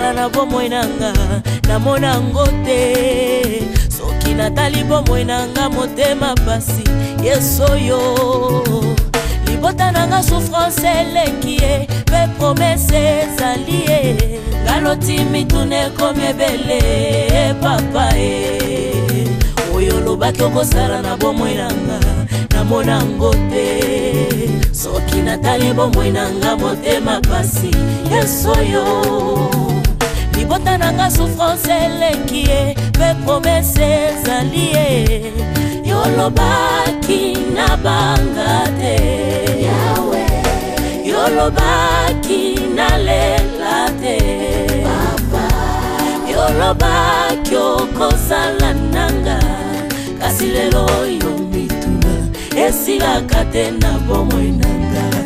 nazala na bomoi nanga namona yango te soki natali bomoi nanga motema pasi yesu oyo libota nanga souffrance eleki ye mpe promese ezali ye ngaloti mituna ekomi ebele e papa e oyo olobaki okosala na bomoi nanga namona yango te soki natali bomoi nanga motema pasi yesoyo libota na nga souffrance eleki ye mpe promese ezali ye yolobaki na banga te yawe yolobaki na lela te papa yolobaki okosala nanga kasi lelo yo mituna esilaka te na bomoi na ngai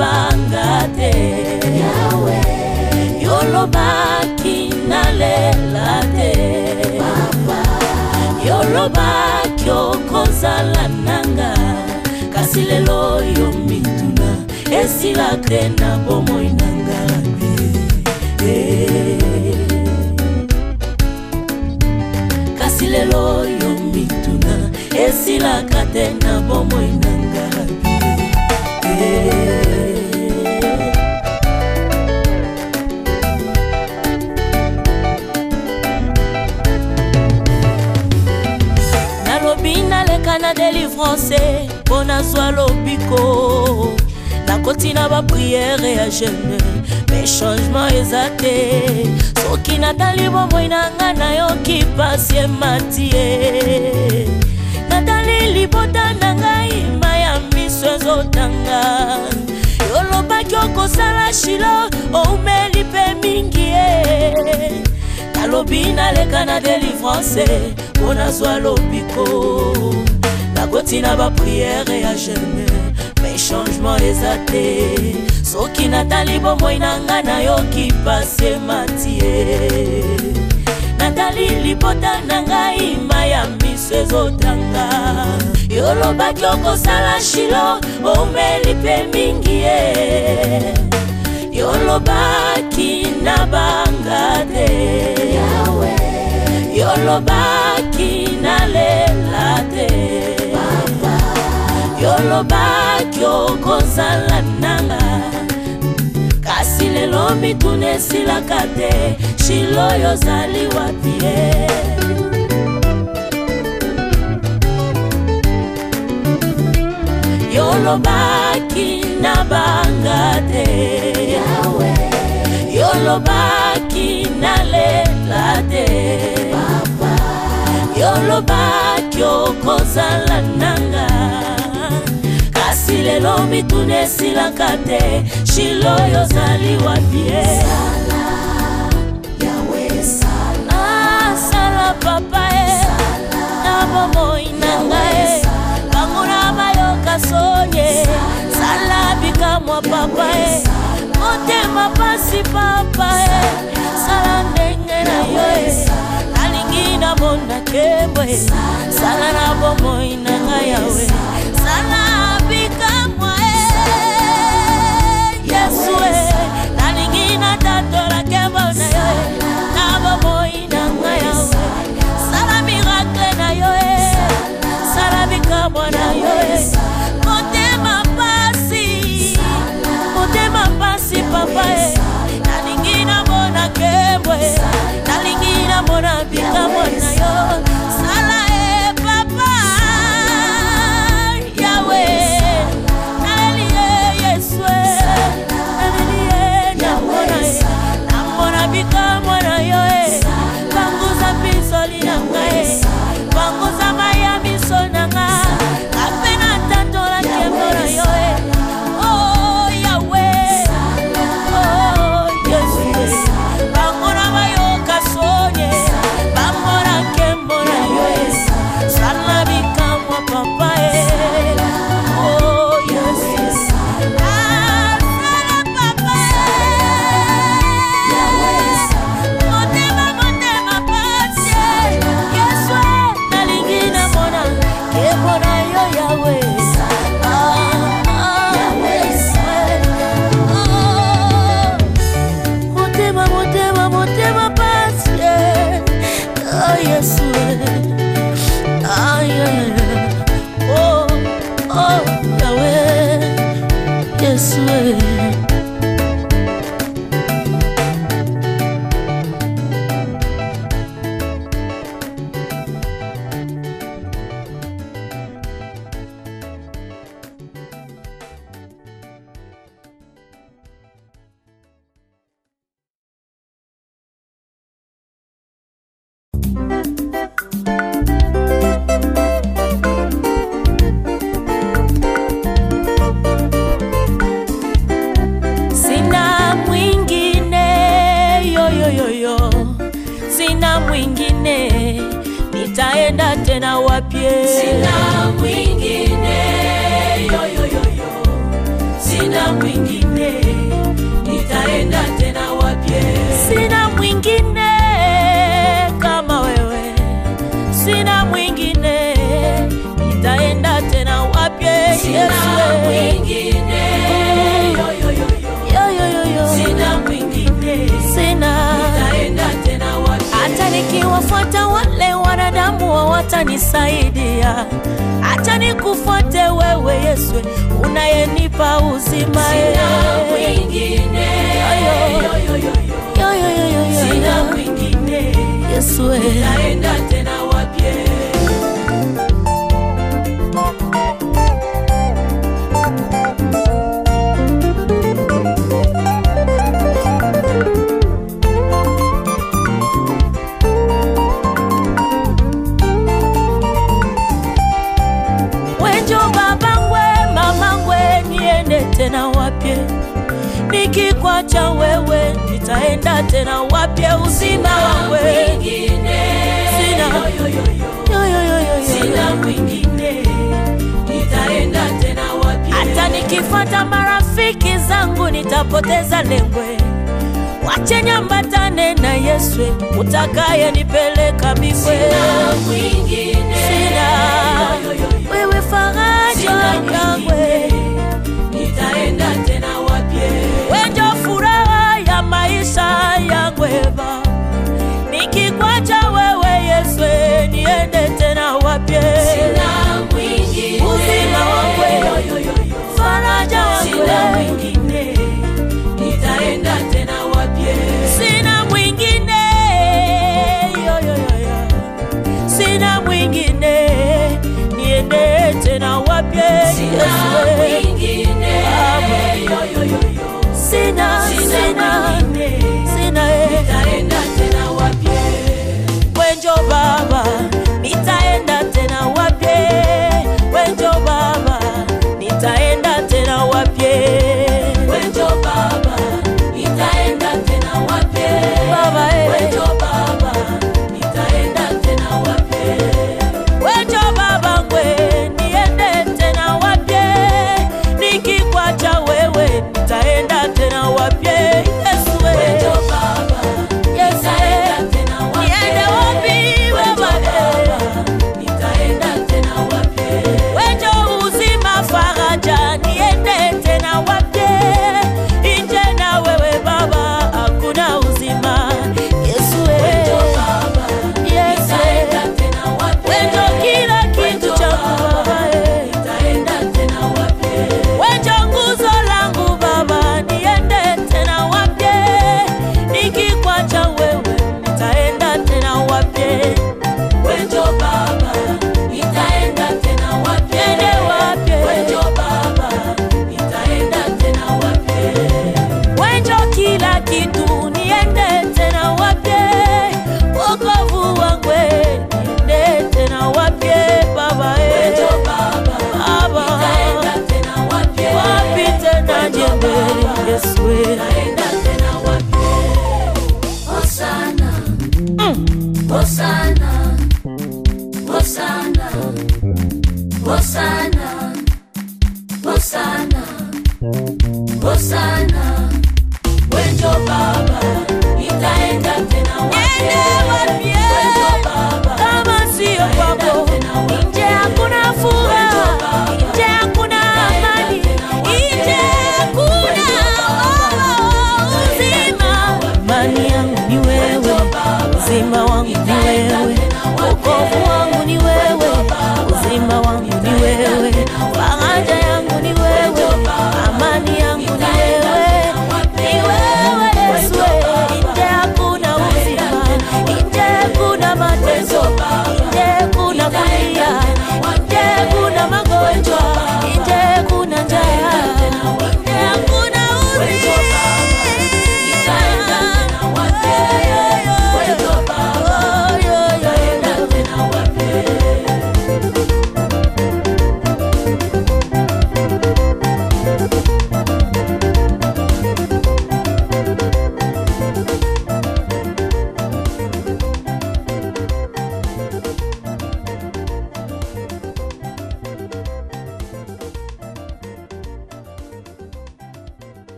banga te yawe yolobaki nalela te papa yolobaki okozala nanga kasi lelo yo mituna esila te na bomoi nanga eh, eh. kasi lelo yo mituna esilaka te na bomoi nanga Yeah. Eh. nanga na délivrance mpo nazwa lobiko nakoti na bapriere ya jeune me changement eza te soki natali bomoi nanga nayoki pasi emati ye natali libota na ngai ma ya miso ezotanga olobaki okosala shilo oumeli mpe mingi ye nalobi naleka na délivrance mpo nazwa lobiko nakotina bapriere ya jeune me changement eza te soki natali bomoi na ngai nayoki pase matie natali libota na ngai ma ya miso ezotanga yo olobaki okosala shilo omeli mpe mingi ye yo olobaki na banga te yo olobaki na lelo olobaki okozala nanga kasi lelo mituna esilaka te shilo oyo ozali wapi ye yolobaki na banga te yawe yolobaki na lela te papa yolobaki okozala nanga kasi lelo mituna esilaka te shilo oyo ozali wapi asala e? papa e na bomoi na ngai e. banguna bayoka sonye sala bikamwa papa e motema pasi papa e sala ndenge na yo e nalingi namona kembwe sala na bomoi na ngai yawe E. motema e. na yo motema pasi motema pasi papa nalingi namona kembwe nalingi namona bikamwa na yo pie. utanisaidia. Acha nikufuate wewe yeswe unayenipa uzima. Sina nitaenda tena wapya uzima wewe sina sina mwingine nitaenda tena wapya hata nikifuata marafiki zangu nitapoteza lengwe wache nyambatane na Yesu nipeleka mimwe sina mwingine sina Baba, nikikwacha wewe Yesu, niende tena wapye. Sina mwingine, uzima wangu, faraja wangu, nitaenda tena wapye. Sina mwingine, sina mwingine, niende tena wapye Yesu. yeah, we,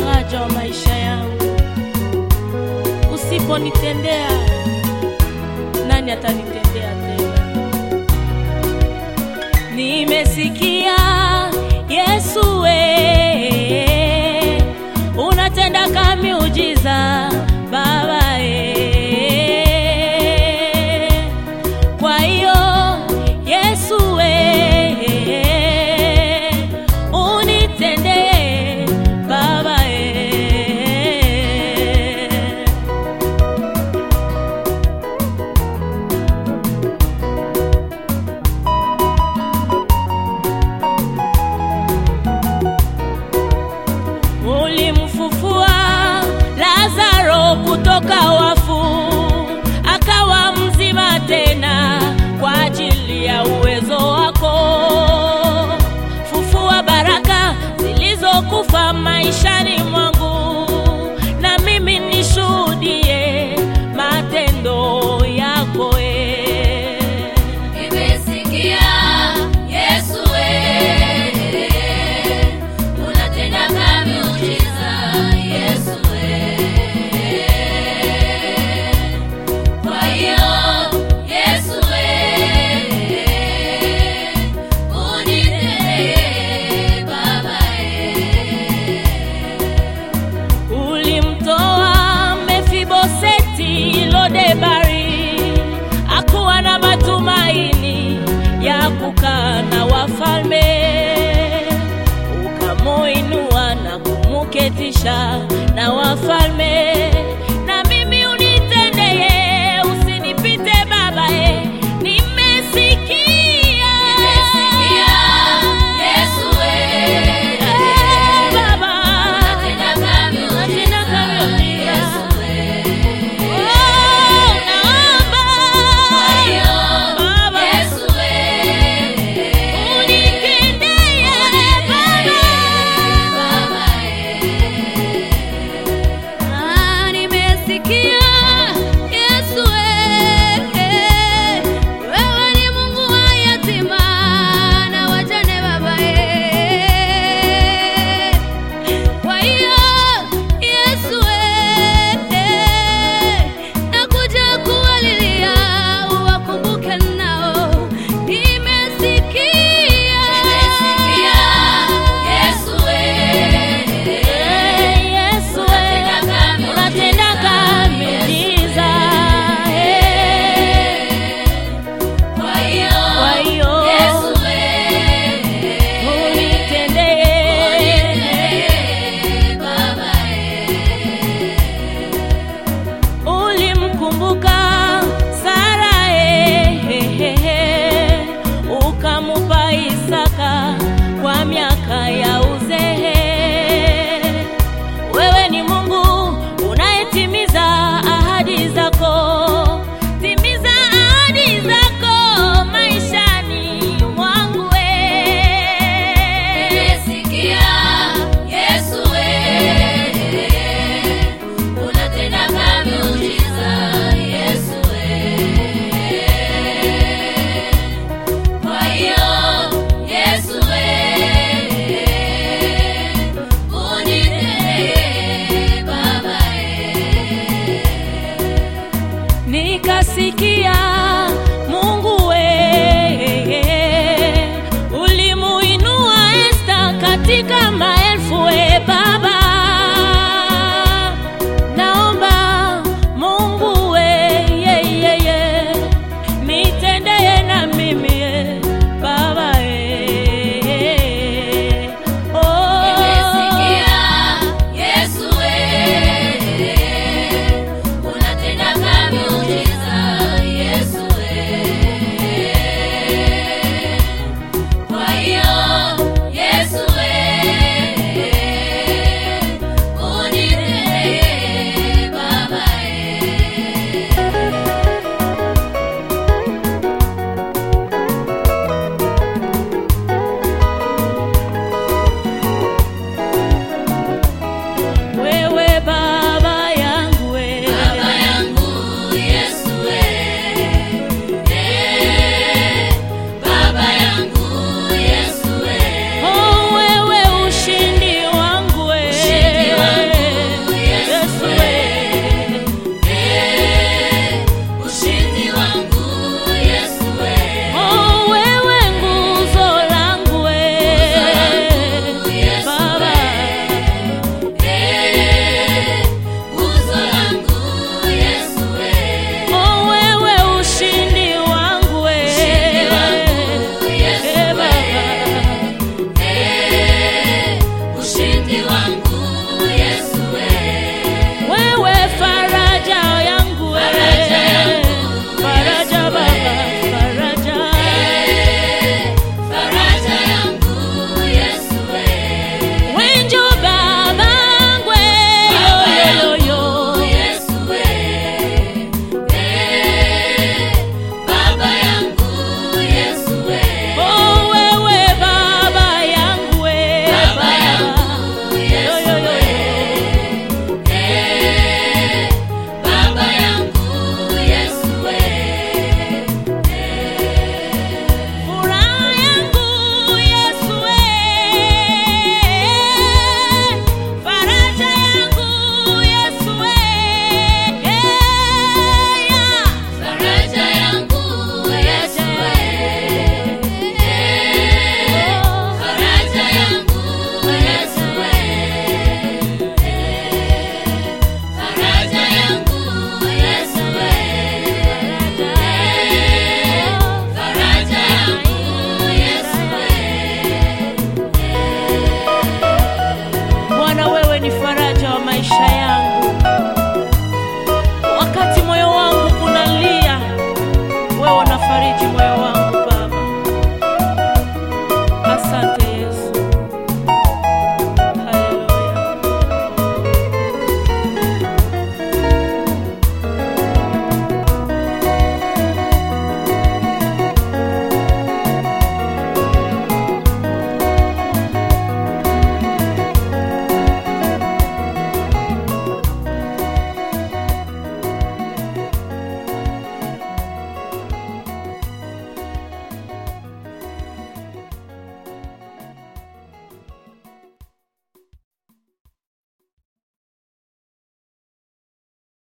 faraja wa maisha yangu. Usiponitendea, nani atanitendea tena? Nimesikia maisha na wafalme